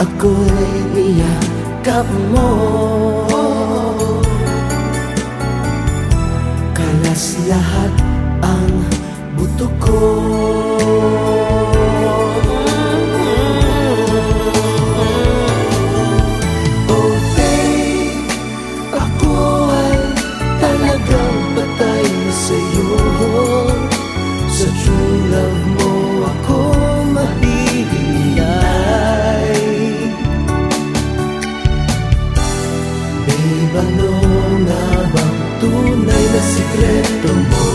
Ako'y niyakap mo Babe, ano nga bang tunay na sikreto mo?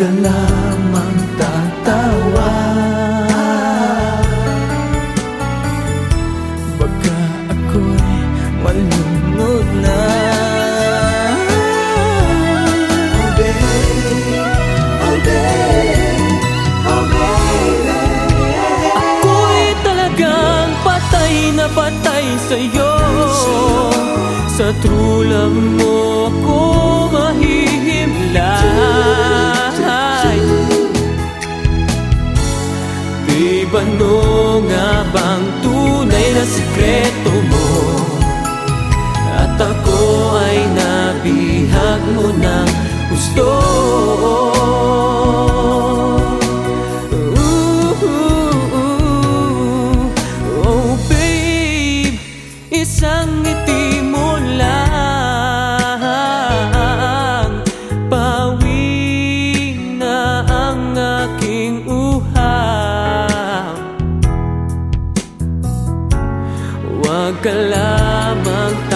Ka lamang tatawa. Baka ako'y malunod na. Oh babe, oh babe, oh baby Ako'y talagang patay na patay sa'yo. Sa love mo Ano nga bang tunay na sikreto mo? Ka